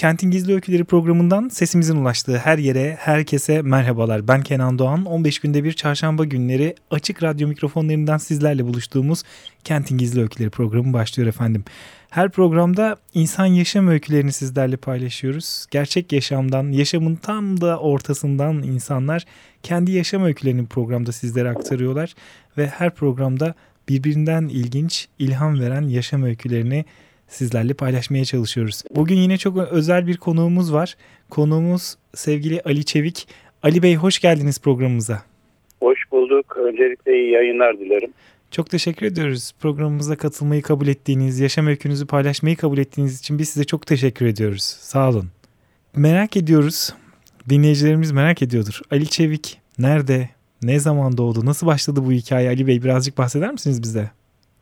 Kentin Gizli Öyküleri programından sesimizin ulaştığı her yere, herkese merhabalar. Ben Kenan Doğan. 15 günde bir çarşamba günleri açık radyo mikrofonlarından sizlerle buluştuğumuz Kentin Gizli Öyküleri programı başlıyor efendim. Her programda insan yaşam öykülerini sizlerle paylaşıyoruz. Gerçek yaşamdan, yaşamın tam da ortasından insanlar kendi yaşam öykülerini programda sizlere aktarıyorlar. Ve her programda birbirinden ilginç, ilham veren yaşam öykülerini sizlerle paylaşmaya çalışıyoruz. Bugün yine çok özel bir konuğumuz var. Konuğumuz sevgili Ali Çevik. Ali Bey hoş geldiniz programımıza. Hoş bulduk. Öncelikle iyi yayınlar dilerim. Çok teşekkür ediyoruz. Programımıza katılmayı kabul ettiğiniz, yaşam öykünüzü paylaşmayı kabul ettiğiniz için biz size çok teşekkür ediyoruz. Sağ olun. Merak ediyoruz. Dinleyicilerimiz merak ediyordur. Ali Çevik nerede, ne zaman doğdu, nasıl başladı bu hikaye? Ali Bey birazcık bahseder misiniz bize?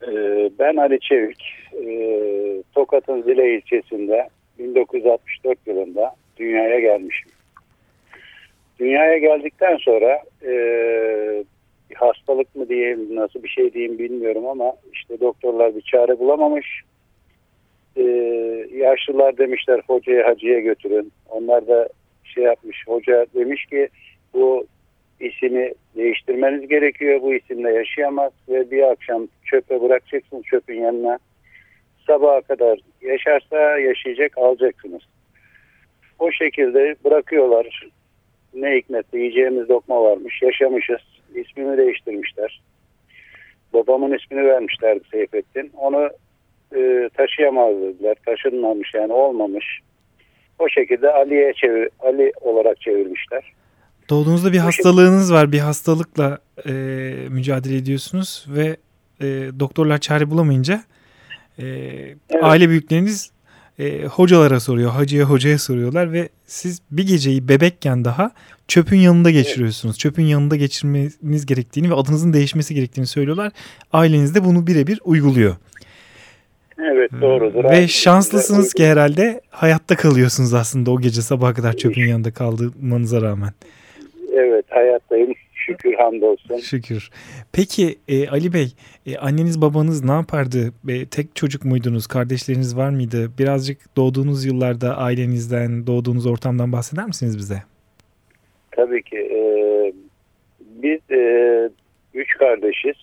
Ee, ben Ali Çevik. Ee, Tokat'ın Zile ilçesinde 1964 yılında dünyaya gelmişim. Dünyaya geldikten sonra e, hastalık mı diyeyim nasıl bir şey diyeyim bilmiyorum ama işte doktorlar bir çare bulamamış. E, yaşlılar demişler hocaya hacıya götürün. Onlar da şey yapmış hoca demiş ki bu ismi değiştirmeniz gerekiyor. Bu isimle yaşayamaz ve bir akşam çöpe bırakacaksın çöpün yanına. Sabaha kadar yaşarsa yaşayacak alacaksınız. O şekilde bırakıyorlar. Ne hikmetle yiyeceğimiz lokma varmış. Yaşamışız. İsmini değiştirmişler. Babamın ismini vermişlerdi Seyfettin. Onu e, taşıyamaz dediler. Taşınmamış yani olmamış. O şekilde Ali'ye çevir, Ali olarak çevirmişler. Doğduğunuzda bir hastalığınız var. Bir hastalıkla e, mücadele ediyorsunuz ve e, doktorlar çare bulamayınca e, evet. aile büyükleriniz e, hocalara soruyor. Hacıya hocaya soruyorlar ve siz bir geceyi bebekken daha çöpün yanında geçiriyorsunuz. Evet. Çöpün yanında geçirmeniz gerektiğini ve adınızın değişmesi gerektiğini söylüyorlar. Aileniz de bunu birebir uyguluyor. Evet doğrudur. Ve abi. şanslısınız ki herhalde hayatta kalıyorsunuz aslında o gece sabaha kadar çöpün yanında kaldığınıza rağmen. Evet hayattayım. Şükür hamdolsun. Şükür. Peki e, Ali Bey e, anneniz babanız ne yapardı? E, tek çocuk muydunuz? Kardeşleriniz var mıydı? Birazcık doğduğunuz yıllarda ailenizden, doğduğunuz ortamdan bahseder misiniz bize? Tabii ki. E, biz e, üç kardeşiz.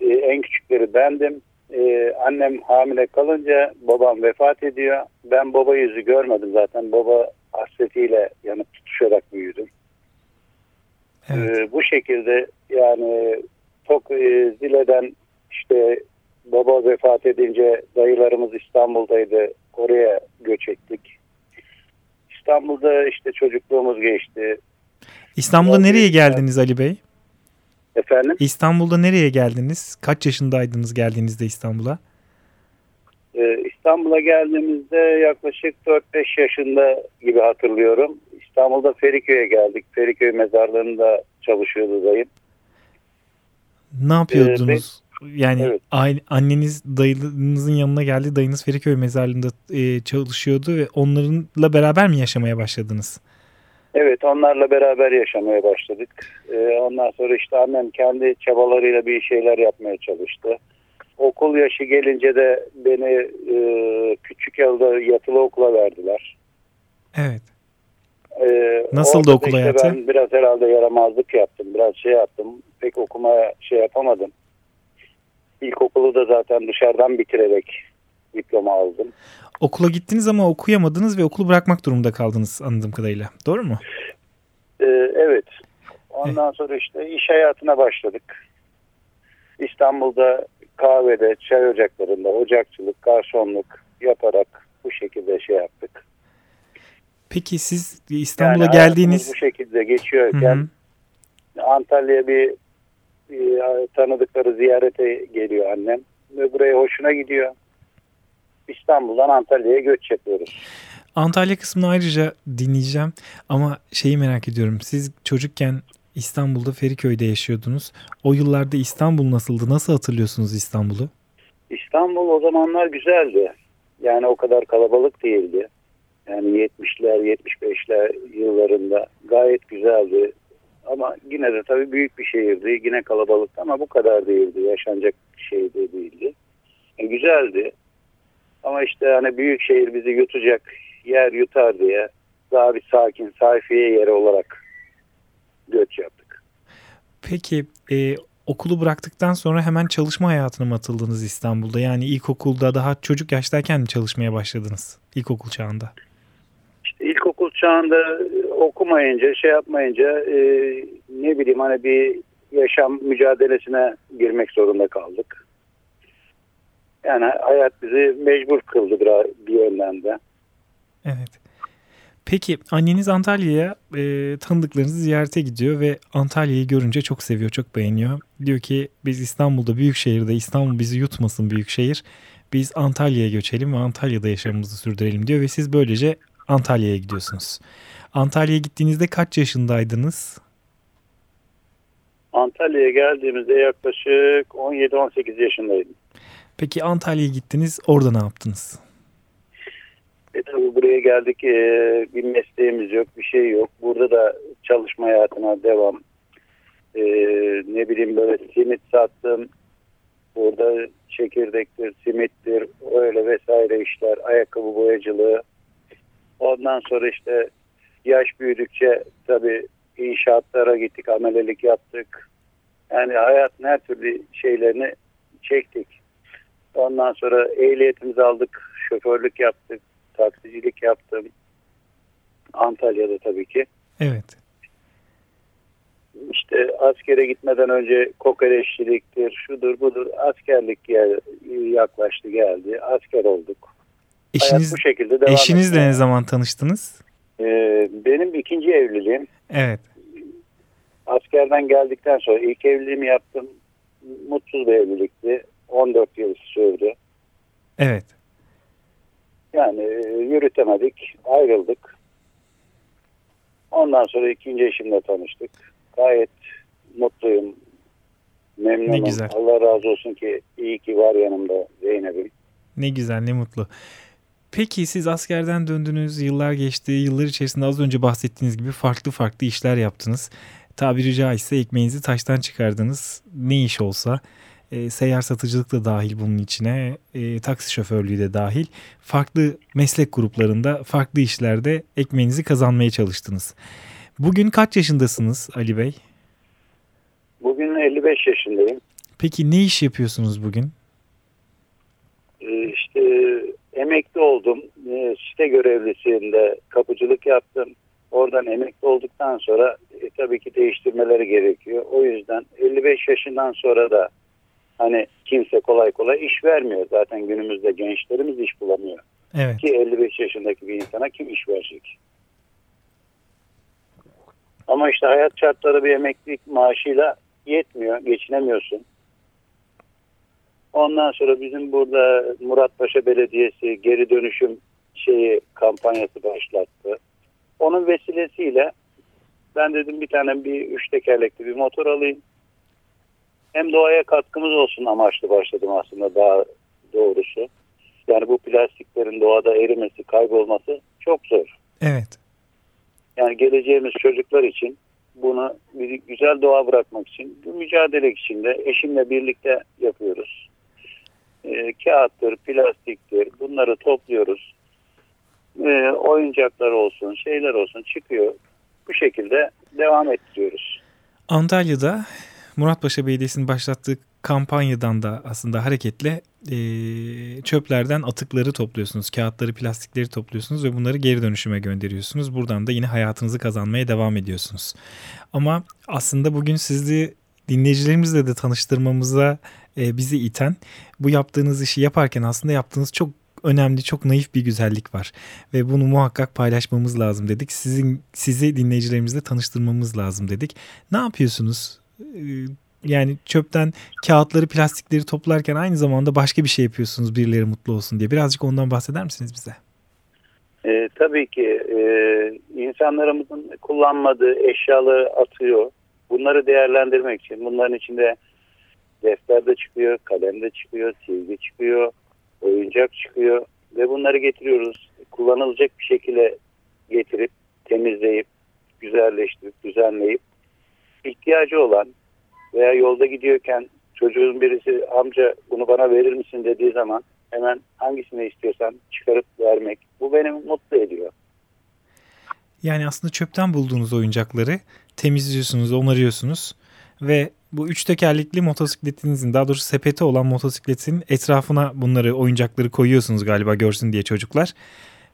E, en küçükleri bendim. E, annem hamile kalınca babam vefat ediyor. Ben baba yüzü görmedim zaten. Baba hasretiyle yanıp tutuşarak büyüdüm. Evet. E, bu şekilde yani çok e, zileden işte baba vefat edince dayılarımız İstanbul'daydı. Oraya göç ettik. İstanbul'da işte çocukluğumuz geçti. İstanbul'da nereye geldiniz Ali Bey? Efendim? İstanbul'da nereye geldiniz? Kaç yaşındaydınız geldiğinizde İstanbul'a? Ee, İstanbul'a geldiğimizde yaklaşık 4-5 yaşında gibi hatırlıyorum. İstanbul'da Feriköy'e geldik. Feriköy mezarlığında çalışıyordu dayım. Ne yapıyordunuz? Ee, yani evet. anneniz dayınızın yanına geldi. Dayınız Feriköy mezarlığında e, çalışıyordu ve onlarla beraber mi yaşamaya başladınız? Evet onlarla beraber yaşamaya başladık. Ee, ondan sonra işte annem kendi çabalarıyla bir şeyler yapmaya çalıştı. Okul yaşı gelince de beni e, küçük yılda yatılı okula verdiler. Evet. Ee, Nasıldı okul işte hayatı? Ben biraz herhalde yaramazlık yaptım. Biraz şey yaptım. Pek okumaya şey yapamadım. İlkokulu da zaten dışarıdan bitirerek diploma aldım. Okula gittiniz ama okuyamadınız ve okulu bırakmak durumunda kaldınız anladığım kadarıyla. Doğru mu? Ee, evet. Ondan sonra işte iş hayatına başladık. İstanbul'da kahvede, çay ocaklarında ocakçılık, garsonluk yaparak bu şekilde şey yaptık. Peki siz İstanbul'a yani geldiğiniz... bu şekilde geçiyorken Antalya'ya bir, bir tanıdıkları ziyarete geliyor annem. Ve buraya hoşuna gidiyor. İstanbul'dan Antalya'ya göç yapıyoruz. Antalya kısmını ayrıca dinleyeceğim ama şeyi merak ediyorum. Siz çocukken İstanbul'da Feriköy'de yaşıyordunuz. O yıllarda İstanbul nasıldı? Nasıl hatırlıyorsunuz İstanbul'u? İstanbul o zamanlar güzeldi. Yani o kadar kalabalık değildi. Yani 70'ler, 75'ler yıllarında gayet güzeldi. Ama yine de tabii büyük bir şehirdi. Yine kalabalıktı ama bu kadar değildi. Yaşanacak şey de değildi. E, güzeldi. Ama işte hani büyük şehir bizi yutacak, yer yutar diye daha bir sakin, sayfiye yeri olarak. Peki e, okulu bıraktıktan sonra hemen çalışma hayatına mı atıldınız İstanbul'da? Yani ilkokulda daha çocuk yaştayken mi çalışmaya başladınız ilkokul çağında? İşte ilkokul çağında okumayınca, şey yapmayınca e, ne bileyim hani bir yaşam mücadelesine girmek zorunda kaldık. Yani hayat bizi mecbur kıldı biraz bir yönden de. Evet. Peki anneniz Antalya'ya e, tanıdıklarınızı ziyarete gidiyor ve Antalya'yı görünce çok seviyor, çok beğeniyor. Diyor ki biz İstanbul'da büyük şehirde İstanbul bizi yutmasın büyük şehir. Biz Antalya'ya göçelim ve Antalya'da yaşamımızı sürdürelim diyor ve siz böylece Antalya'ya gidiyorsunuz. Antalya'ya gittiğinizde kaç yaşındaydınız? Antalya'ya geldiğimizde yaklaşık 17-18 yaşındaydım. Peki Antalya'ya gittiniz, orada ne yaptınız? E tabii buraya geldik e, bir mesleğimiz yok, bir şey yok. Burada da çalışma hayatına devam. E, ne bileyim böyle simit sattım. Burada çekirdektir, simittir, öyle vesaire işler, ayakkabı boyacılığı. Ondan sonra işte yaş büyüdükçe tabii inşaatlara gittik, amelelik yaptık. Yani hayatın her türlü şeylerini çektik. Ondan sonra ehliyetimizi aldık, şoförlük yaptık, taksicilik yaptım. Antalya'da tabii ki. Evet. İşte askere gitmeden önce kokoreççiliktir, şudur budur. Askerlik gel, yaklaştı geldi. Asker olduk. Eşiniz, Hayat bu şekilde devam eşinizle etti. ne zaman tanıştınız? Ee, benim ikinci evliliğim. Evet. Askerden geldikten sonra ilk evliliğimi yaptım. Mutsuz bir evlilikti. 14 yıl sürdü. Evet. Yani e, yürütemedik, ayrıldık. Ondan sonra ikinci eşimle tanıştık. Gayet mutluyum, memnunum. Ne güzel. Allah razı olsun ki iyi ki var yanımda Zeynep'im. Ne güzel, ne mutlu. Peki siz askerden döndünüz, yıllar geçti. Yıllar içerisinde az önce bahsettiğiniz gibi farklı farklı işler yaptınız. Tabiri caizse ekmeğinizi taştan çıkardınız. Ne iş olsa. E, seyyar satıcılık da dahil bunun içine. E, taksi şoförlüğü de dahil. Farklı meslek gruplarında, farklı işlerde ekmeğinizi kazanmaya çalıştınız. Bugün kaç yaşındasınız Ali Bey? Bugün 55 yaşındayım. Peki ne iş yapıyorsunuz bugün? Ee, işte emekli oldum. Ee, site görevlisinde kapıcılık yaptım. Oradan emekli olduktan sonra e, tabii ki değiştirmeleri gerekiyor. O yüzden 55 yaşından sonra da hani kimse kolay kolay iş vermiyor. Zaten günümüzde gençlerimiz iş bulamıyor. Evet. Ki 55 yaşındaki bir insana kim iş verecek? Ama işte hayat şartları bir emeklilik maaşıyla yetmiyor. Geçinemiyorsun. Ondan sonra bizim burada Muratpaşa Belediyesi geri dönüşüm şeyi kampanyası başlattı. Onun vesilesiyle ben dedim bir tane bir üç tekerlekli bir motor alayım. Hem doğaya katkımız olsun amaçlı başladım aslında daha doğrusu. Yani bu plastiklerin doğada erimesi, kaybolması çok zor. Evet. Yani geleceğimiz çocuklar için bunu bir güzel doğa bırakmak için bir mücadele içinde eşimle birlikte yapıyoruz. E, kağıttır, plastiktir bunları topluyoruz. E, oyuncaklar olsun, şeyler olsun çıkıyor. Bu şekilde devam ettiriyoruz. Antalya'da Muratpaşa Belediyesi'nin başlattığı kampanyadan da aslında hareketle e, çöplerden atıkları topluyorsunuz. Kağıtları, plastikleri topluyorsunuz ve bunları geri dönüşüme gönderiyorsunuz. Buradan da yine hayatınızı kazanmaya devam ediyorsunuz. Ama aslında bugün sizi dinleyicilerimizle de tanıştırmamıza e, bizi iten bu yaptığınız işi yaparken aslında yaptığınız çok önemli, çok naif bir güzellik var ve bunu muhakkak paylaşmamız lazım dedik. Sizin sizi dinleyicilerimizle tanıştırmamız lazım dedik. Ne yapıyorsunuz? Ee, yani çöpten kağıtları, plastikleri toplarken aynı zamanda başka bir şey yapıyorsunuz birileri mutlu olsun diye. Birazcık ondan bahseder misiniz bize? E, tabii ki e, insanlarımızın kullanmadığı eşyaları atıyor. Bunları değerlendirmek için bunların içinde defter de çıkıyor, kalem de çıkıyor, silgi çıkıyor, oyuncak çıkıyor ve bunları getiriyoruz. Kullanılacak bir şekilde getirip temizleyip, güzelleştirip, düzenleyip ihtiyacı olan veya yolda gidiyorken çocuğun birisi amca bunu bana verir misin dediği zaman hemen hangisini istiyorsan çıkarıp vermek. Bu beni mutlu ediyor. Yani aslında çöpten bulduğunuz oyuncakları temizliyorsunuz, onarıyorsunuz ve bu üç tekerlekli motosikletinizin daha doğrusu sepeti olan motosikletin etrafına bunları oyuncakları koyuyorsunuz galiba görsün diye çocuklar.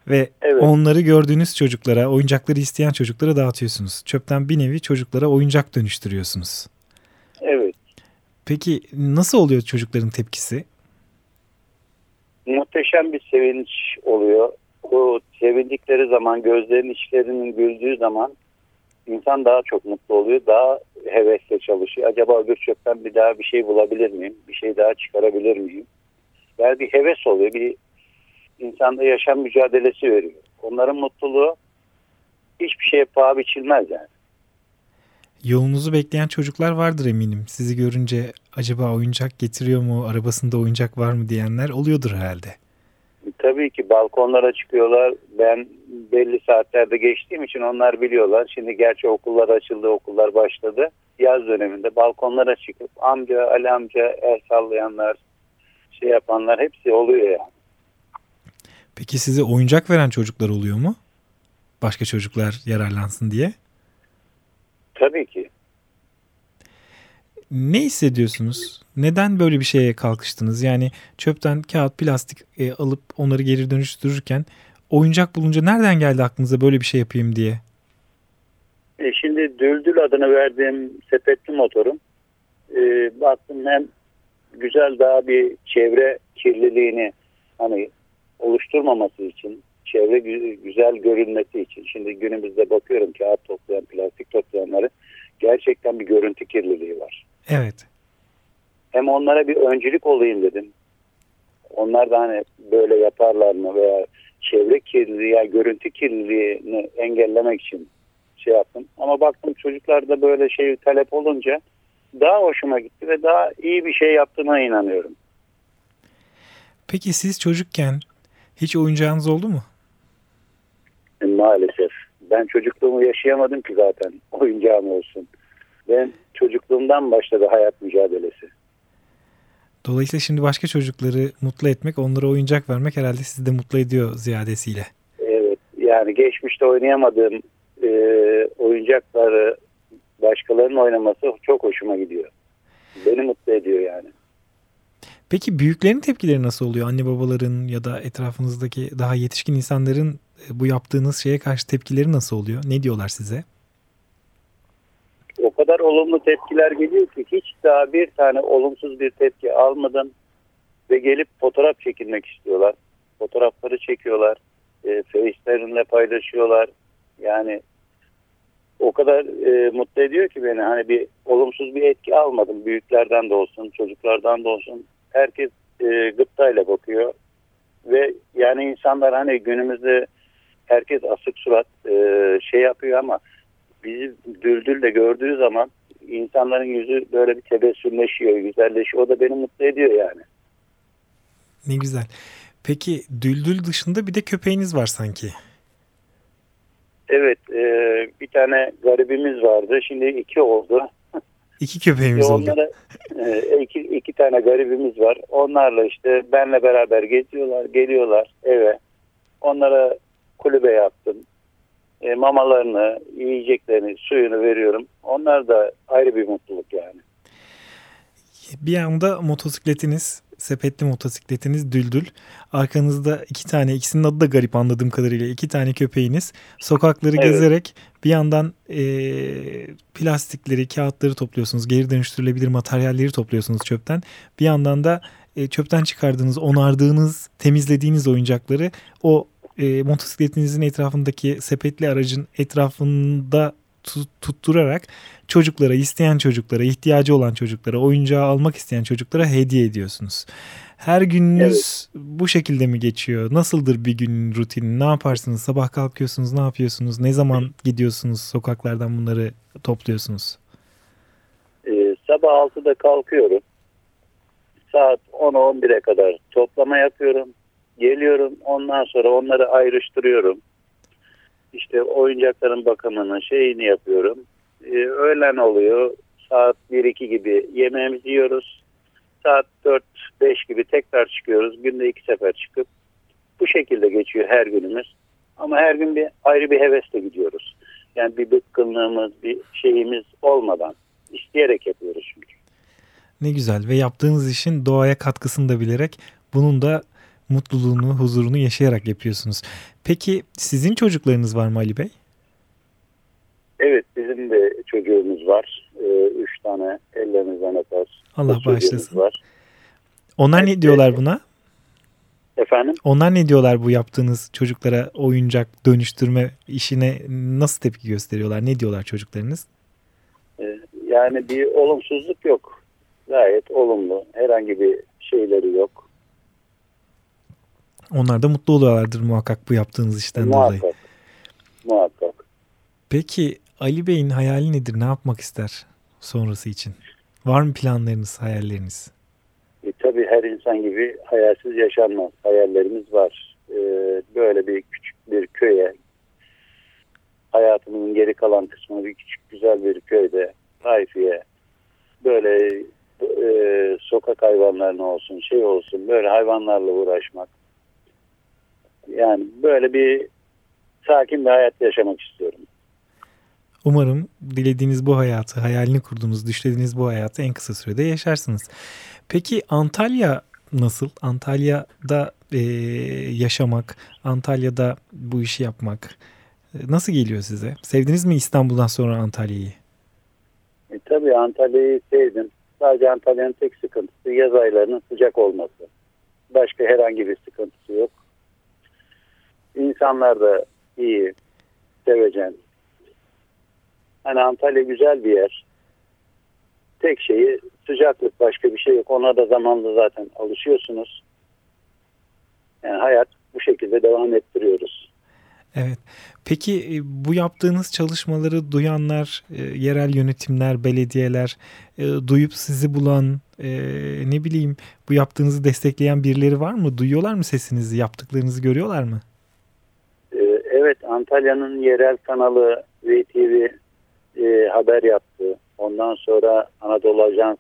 Ve evet. onları gördüğünüz çocuklara, oyuncakları isteyen çocuklara dağıtıyorsunuz. Çöpten bir nevi çocuklara oyuncak dönüştürüyorsunuz. Evet. Peki nasıl oluyor çocukların tepkisi? Muhteşem bir sevinç oluyor. O sevindikleri zaman, gözlerinin içlerinin güldüğü zaman insan daha çok mutlu oluyor. Daha hevesle çalışıyor. Acaba öbür çöpten bir daha bir şey bulabilir miyim? Bir şey daha çıkarabilir miyim? Yani bir heves oluyor. Bir insanda yaşam mücadelesi veriyor. Onların mutluluğu hiçbir şeye paha biçilmez yani. Yolunuzu bekleyen çocuklar vardır eminim. Sizi görünce acaba oyuncak getiriyor mu, arabasında oyuncak var mı diyenler oluyordur herhalde. Tabii ki balkonlara çıkıyorlar. Ben belli saatlerde geçtiğim için onlar biliyorlar. Şimdi gerçi okullar açıldı, okullar başladı. Yaz döneminde balkonlara çıkıp amca, Ali amca, el sallayanlar, şey yapanlar hepsi oluyor yani. Peki size oyuncak veren çocuklar oluyor mu? Başka çocuklar yararlansın diye. Tabii ki. Ne hissediyorsunuz? Neden böyle bir şeye kalkıştınız? Yani çöpten kağıt, plastik e, alıp onları geri dönüştürürken oyuncak bulunca nereden geldi aklınıza böyle bir şey yapayım diye? E şimdi Düldül adını verdiğim sepetli motorum e, baktım hem güzel daha bir çevre kirliliğini hani oluşturmaması için çevre güzel görünmesi için şimdi günümüzde bakıyorum kağıt toplayan plastik toplayanları gerçekten bir görüntü kirliliği var. Evet. Hem onlara bir öncülük olayım dedim. Onlar da hani böyle yaparlar mı veya çevre kirliliği ya görüntü kirliliğini engellemek için şey yaptım. Ama baktım çocuklarda böyle şey talep olunca daha hoşuma gitti ve daha iyi bir şey yaptığına inanıyorum. Peki siz çocukken hiç oyuncağınız oldu mu? E, maalesef. Ben çocukluğumu yaşayamadım ki zaten oyuncağım olsun. Ben çocukluğumdan başladı hayat mücadelesi. Dolayısıyla şimdi başka çocukları mutlu etmek, onlara oyuncak vermek herhalde sizi de mutlu ediyor ziyadesiyle. Evet. Yani geçmişte oynayamadığım e, oyuncakları başkalarının oynaması çok hoşuma gidiyor. Beni mutlu ediyor yani. Peki büyüklerin tepkileri nasıl oluyor? Anne babaların ya da etrafınızdaki daha yetişkin insanların e, bu yaptığınız şeye karşı tepkileri nasıl oluyor? Ne diyorlar size? O kadar olumlu tepkiler geliyor ki hiç daha bir tane olumsuz bir tepki almadan ve gelip fotoğraf çekilmek istiyorlar. Fotoğrafları çekiyorlar. E, Face'lerinle paylaşıyorlar. Yani o kadar e, mutlu ediyor ki beni. Hani bir olumsuz bir etki almadım. Büyüklerden de olsun, çocuklardan da olsun herkes e, gıptayla bakıyor ve yani insanlar hani günümüzde herkes asık surat e, şey yapıyor ama bizi düldül gördüğü zaman insanların yüzü böyle bir tebessümleşiyor, güzelleşiyor. O da beni mutlu ediyor yani. Ne güzel. Peki düldül dışında bir de köpeğiniz var sanki. Evet, e, bir tane garibimiz vardı. Şimdi iki oldu. İki köpeğimiz oldu. e, iki, iki tane garibimiz var. Onlarla işte benle beraber geziyorlar, geliyorlar eve. Onlara kulübe yaptım. E, mamalarını, yiyeceklerini, suyunu veriyorum. Onlar da ayrı bir mutluluk yani. Bir anda motosikletiniz sepetli motosikletiniz Düldül. Arkanızda iki tane, ikisinin adı da garip anladığım kadarıyla. iki tane köpeğiniz sokakları evet. gezerek bir yandan e, plastikleri, kağıtları topluyorsunuz. Geri dönüştürülebilir materyalleri topluyorsunuz çöpten. Bir yandan da e, çöpten çıkardığınız, onardığınız, temizlediğiniz oyuncakları o e, motosikletinizin etrafındaki sepetli aracın etrafında tutturarak çocuklara, isteyen çocuklara, ihtiyacı olan çocuklara, oyuncağı almak isteyen çocuklara hediye ediyorsunuz. Her gününüz evet. bu şekilde mi geçiyor? Nasıldır bir günün rutini? Ne yaparsınız? Sabah kalkıyorsunuz, ne yapıyorsunuz? Ne zaman gidiyorsunuz sokaklardan bunları topluyorsunuz? Ee, sabah 6'da kalkıyorum. Saat 10'a 11'e kadar toplama yapıyorum. Geliyorum. Ondan sonra onları ayrıştırıyorum. İşte oyuncakların bakımını, şeyini yapıyorum. Ee, öğlen oluyor. Saat 1-2 gibi yemeğimizi yiyoruz saat 4-5 gibi tekrar çıkıyoruz. Günde iki sefer çıkıp bu şekilde geçiyor her günümüz. Ama her gün bir ayrı bir hevesle gidiyoruz. Yani bir bıkkınlığımız, bir şeyimiz olmadan isteyerek yapıyoruz çünkü. Ne güzel ve yaptığınız işin doğaya katkısını da bilerek bunun da mutluluğunu, huzurunu yaşayarak yapıyorsunuz. Peki sizin çocuklarınız var mı Ali Bey? Evet bizim de çocuğumuz var. Ee, üç tane ellerinizden öper. Allah bağışlasın. Var. Onlar evet, ne diyorlar buna? Efendim? Onlar ne diyorlar bu yaptığınız çocuklara oyuncak dönüştürme işine nasıl tepki gösteriyorlar? Ne diyorlar çocuklarınız? Ee, yani bir olumsuzluk yok. Gayet olumlu. Herhangi bir şeyleri yok. Onlar da mutlu oluyorlardır muhakkak bu yaptığınız işten muhakkak. dolayı. Muhakkak. Peki Ali Bey'in hayali nedir? Ne yapmak ister sonrası için? Var mı planlarınız, hayalleriniz? E, tabii her insan gibi hayalsiz yaşanmaz. Hayallerimiz var. E, böyle bir küçük bir köye, hayatımın geri kalan kısmını bir küçük güzel bir köyde, Tayfiye, böyle e, sokak hayvanlarına olsun, şey olsun, böyle hayvanlarla uğraşmak. Yani böyle bir sakin bir hayat yaşamak istiyorum. Umarım dilediğiniz bu hayatı, hayalini kurduğunuz, düşlediğiniz bu hayatı en kısa sürede yaşarsınız. Peki Antalya nasıl? Antalya'da e, yaşamak, Antalya'da bu işi yapmak e, nasıl geliyor size? Sevdiniz mi İstanbul'dan sonra Antalya'yı? E, tabii Antalya'yı sevdim. Sadece Antalya'nın tek sıkıntısı yaz aylarının sıcak olması. Başka herhangi bir sıkıntısı yok. İnsanlar da iyi, sevecen, Hani Antalya güzel bir yer. Tek şeyi sıcaklık başka bir şey yok. Ona da zamanla zaten alışıyorsunuz. Yani hayat bu şekilde devam ettiriyoruz. Evet. Peki e, bu yaptığınız çalışmaları duyanlar, e, yerel yönetimler, belediyeler, e, duyup sizi bulan, ne bileyim bu yaptığınızı destekleyen birileri var mı? Duyuyorlar mı sesinizi, yaptıklarınızı görüyorlar mı? Evet, Antalya'nın yerel kanalı VTV e, haber yaptı. Ondan sonra Anadolu Ajans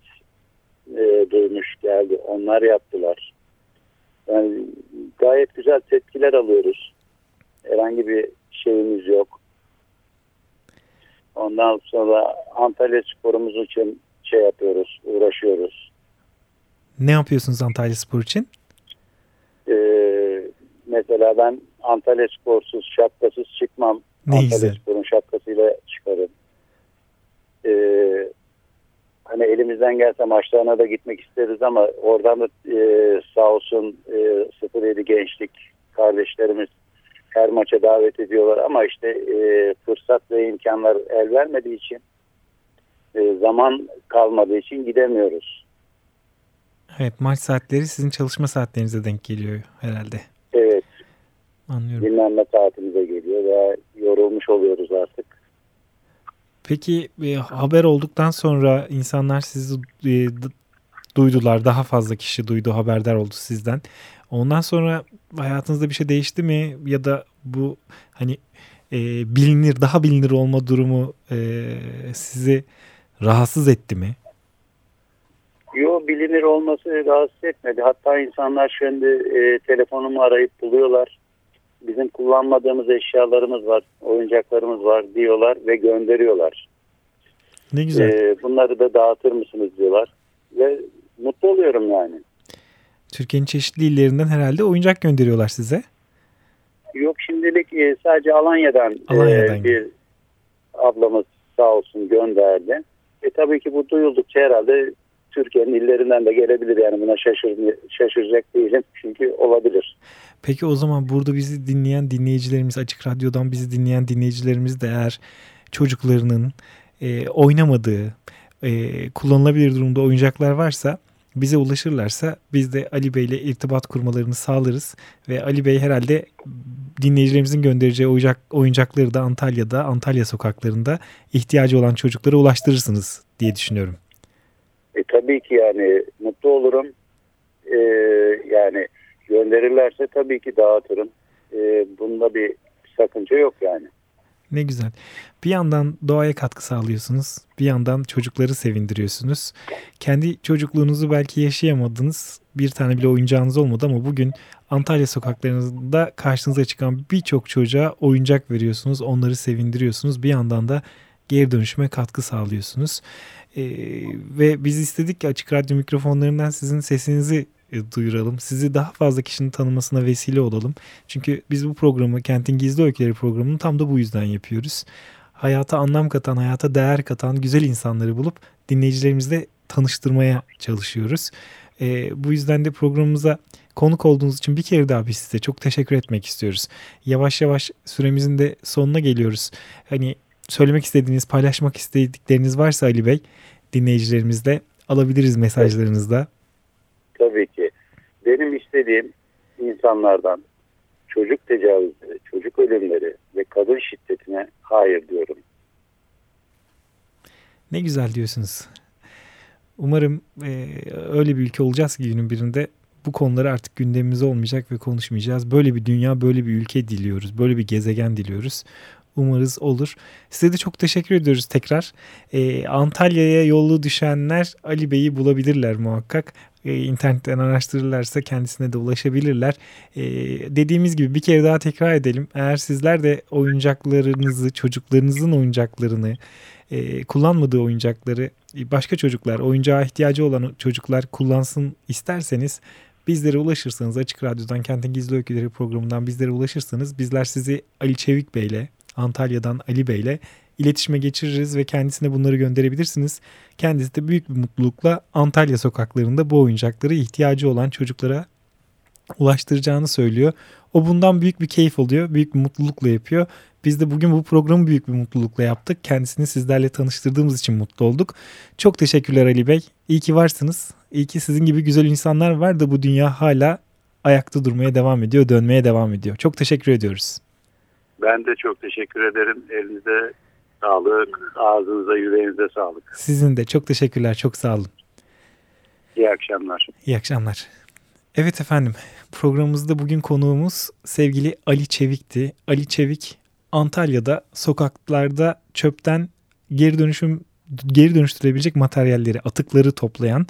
e, duymuş geldi. Onlar yaptılar. Yani gayet güzel tepkiler alıyoruz. Herhangi bir şeyimiz yok. Ondan sonra Antalya sporumuz için şey yapıyoruz, uğraşıyoruz. Ne yapıyorsunuz Antalya spor için? Ee, mesela ben Antalya sporsuz, şapkasız çıkmam. Ne Antalya güzel. sporun şapkasıyla çıkarım e, hani elimizden gelse maçlarına da gitmek isteriz ama oradan da e, sağ olsun e, 07 gençlik kardeşlerimiz her maça davet ediyorlar ama işte e, fırsat ve imkanlar el vermediği için e, zaman kalmadığı için gidemiyoruz. Evet maç saatleri sizin çalışma saatlerinize denk geliyor herhalde. Evet. Anlıyorum. Dinlenme saatimize geliyor ve yorulmuş oluyoruz artık. Peki e, haber olduktan sonra insanlar sizi e, duydular. Daha fazla kişi duydu, haberdar oldu sizden. Ondan sonra hayatınızda bir şey değişti mi? Ya da bu hani e, bilinir, daha bilinir olma durumu e, sizi rahatsız etti mi? Yok bilinir olması rahatsız etmedi. Hatta insanlar şimdi e, telefonumu arayıp buluyorlar bizim kullanmadığımız eşyalarımız var, oyuncaklarımız var diyorlar ve gönderiyorlar. Ne güzel. Ee, bunları da dağıtır mısınız diyorlar ve mutlu oluyorum yani. Türkiye'nin çeşitli illerinden herhalde oyuncak gönderiyorlar size. Yok şimdilik e, sadece Alanya'dan, e, Alanya'dan e, bir ablamız sağ olsun gönderdi. E tabii ki bu duyuldukça herhalde Türkiye'nin illerinden de gelebilir yani buna şaşır, şaşıracak değilim çünkü olabilir. Peki o zaman burada bizi dinleyen dinleyicilerimiz Açık Radyo'dan bizi dinleyen dinleyicilerimiz de eğer çocuklarının e, oynamadığı, e, kullanılabilir durumda oyuncaklar varsa bize ulaşırlarsa biz de Ali Bey ile irtibat kurmalarını sağlarız. Ve Ali Bey herhalde dinleyicilerimizin göndereceği oyuncak, oyuncakları da Antalya'da, Antalya sokaklarında ihtiyacı olan çocuklara ulaştırırsınız diye düşünüyorum. E, tabii ki yani mutlu olurum. E, yani gönderirlerse tabii ki dağıtırım. E, bunda bir sakınca yok yani. Ne güzel. Bir yandan doğaya katkı sağlıyorsunuz. Bir yandan çocukları sevindiriyorsunuz. Kendi çocukluğunuzu belki yaşayamadınız. Bir tane bile oyuncağınız olmadı ama bugün Antalya sokaklarında karşınıza çıkan birçok çocuğa oyuncak veriyorsunuz. Onları sevindiriyorsunuz. Bir yandan da geri dönüşüme katkı sağlıyorsunuz. Ee, ve biz istedik ki açık radyo mikrofonlarından sizin sesinizi e, duyuralım. Sizi daha fazla kişinin tanımasına vesile olalım. Çünkü biz bu programı Kentin Gizli Öyküleri programını tam da bu yüzden yapıyoruz. Hayata anlam katan, hayata değer katan güzel insanları bulup dinleyicilerimizle tanıştırmaya çalışıyoruz. E, bu yüzden de programımıza konuk olduğunuz için bir kere daha biz size çok teşekkür etmek istiyoruz. Yavaş yavaş süremizin de sonuna geliyoruz. Hani söylemek istediğiniz, paylaşmak istedikleriniz varsa Ali Bey dinleyicilerimizle alabiliriz mesajlarınızda. Tabii ki. Benim istediğim insanlardan çocuk tecavüzleri, çocuk ölümleri ve kadın şiddetine hayır diyorum. Ne güzel diyorsunuz. Umarım e, öyle bir ülke olacağız ki günün birinde bu konuları artık gündemimize olmayacak ve konuşmayacağız. Böyle bir dünya, böyle bir ülke diliyoruz. Böyle bir gezegen diliyoruz. Umarız olur. Size de çok teşekkür ediyoruz tekrar. Ee, Antalya'ya yolu düşenler Ali Bey'i bulabilirler muhakkak. Ee, internetten araştırırlarsa kendisine de ulaşabilirler. Ee, dediğimiz gibi bir kere daha tekrar edelim. Eğer sizler de oyuncaklarınızı, çocuklarınızın oyuncaklarını, e, kullanmadığı oyuncakları başka çocuklar, oyuncağa ihtiyacı olan çocuklar kullansın isterseniz bizlere ulaşırsanız Açık Radyo'dan Kentin Gizli Öyküleri programından bizlere ulaşırsanız bizler sizi Ali Çevik Bey'le Antalya'dan Ali Bey'le iletişime geçiririz ve kendisine bunları gönderebilirsiniz. Kendisi de büyük bir mutlulukla Antalya sokaklarında bu oyuncakları ihtiyacı olan çocuklara ulaştıracağını söylüyor. O bundan büyük bir keyif oluyor, büyük bir mutlulukla yapıyor. Biz de bugün bu programı büyük bir mutlulukla yaptık. Kendisini sizlerle tanıştırdığımız için mutlu olduk. Çok teşekkürler Ali Bey. İyi ki varsınız. İyi ki sizin gibi güzel insanlar var da bu dünya hala ayakta durmaya devam ediyor, dönmeye devam ediyor. Çok teşekkür ediyoruz. Ben de çok teşekkür ederim. Elinize sağlık, ağzınıza, yüreğinize sağlık. Sizin de çok teşekkürler, çok sağ olun. İyi akşamlar. İyi akşamlar. Evet efendim, programımızda bugün konuğumuz sevgili Ali Çevik'ti. Ali Çevik Antalya'da sokaklarda çöpten geri dönüşüm geri dönüştürebilecek materyalleri, atıkları toplayan,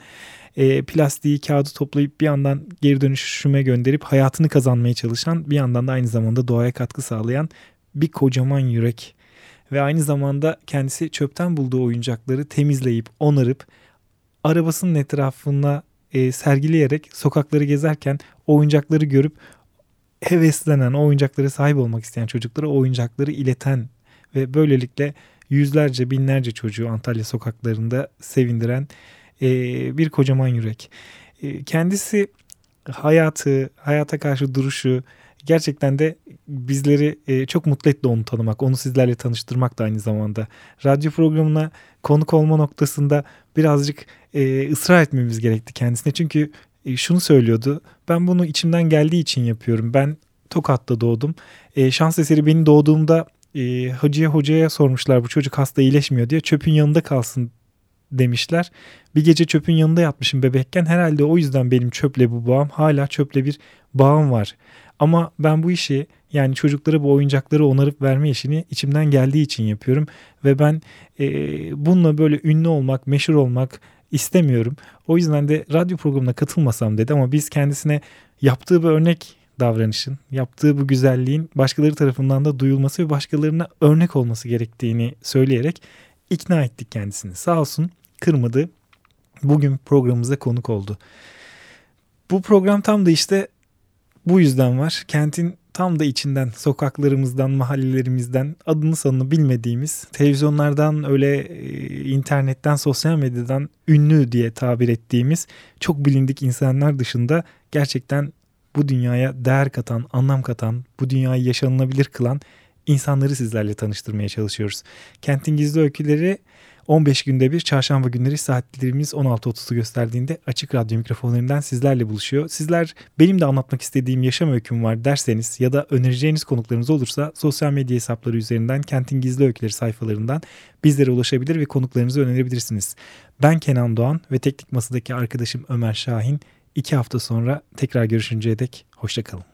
e, plastiği, kağıdı toplayıp bir yandan geri dönüşüme gönderip hayatını kazanmaya çalışan, bir yandan da aynı zamanda doğaya katkı sağlayan bir kocaman yürek. Ve aynı zamanda kendisi çöpten bulduğu oyuncakları temizleyip, onarıp, arabasının etrafına e, sergileyerek sokakları gezerken oyuncakları görüp heveslenen, o oyuncaklara sahip olmak isteyen çocuklara oyuncakları ileten ve böylelikle yüzlerce binlerce çocuğu Antalya sokaklarında sevindiren e, bir kocaman yürek. E, kendisi hayatı, hayata karşı duruşu gerçekten de bizleri e, çok mutlu etti onu tanımak, onu sizlerle tanıştırmak da aynı zamanda. Radyo programına konuk olma noktasında birazcık e, ısrar etmemiz gerekti kendisine. Çünkü e, şunu söylüyordu. Ben bunu içimden geldiği için yapıyorum. Ben Tokat'ta doğdum. E, şans eseri beni doğduğumda e, hacıya hocaya sormuşlar bu çocuk hasta iyileşmiyor diye çöpün yanında kalsın demişler. Bir gece çöpün yanında yatmışım bebekken herhalde o yüzden benim çöple bu bağım hala çöple bir bağım var. Ama ben bu işi yani çocuklara bu oyuncakları onarıp verme işini içimden geldiği için yapıyorum. Ve ben e, bununla böyle ünlü olmak, meşhur olmak istemiyorum. O yüzden de radyo programına katılmasam dedi ama biz kendisine yaptığı bir örnek davranışın, yaptığı bu güzelliğin başkaları tarafından da duyulması ve başkalarına örnek olması gerektiğini söyleyerek ikna ettik kendisini. Sağ olsun kırmadı. Bugün programımıza konuk oldu. Bu program tam da işte bu yüzden var. Kentin tam da içinden, sokaklarımızdan, mahallelerimizden adını sanını bilmediğimiz, televizyonlardan öyle e, internetten, sosyal medyadan ünlü diye tabir ettiğimiz çok bilindik insanlar dışında gerçekten bu dünyaya değer katan, anlam katan, bu dünyayı yaşanılabilir kılan insanları sizlerle tanıştırmaya çalışıyoruz. Kentin Gizli Öyküleri 15 günde bir çarşamba günleri saatlerimiz 16.30'u gösterdiğinde açık radyo mikrofonlarından sizlerle buluşuyor. Sizler benim de anlatmak istediğim yaşam öyküm var derseniz ya da önereceğiniz konuklarınız olursa sosyal medya hesapları üzerinden Kentin Gizli Öyküleri sayfalarından bizlere ulaşabilir ve konuklarınızı önerebilirsiniz. Ben Kenan Doğan ve teknik masadaki arkadaşım Ömer Şahin. İki hafta sonra tekrar görüşünceye dek hoşçakalın.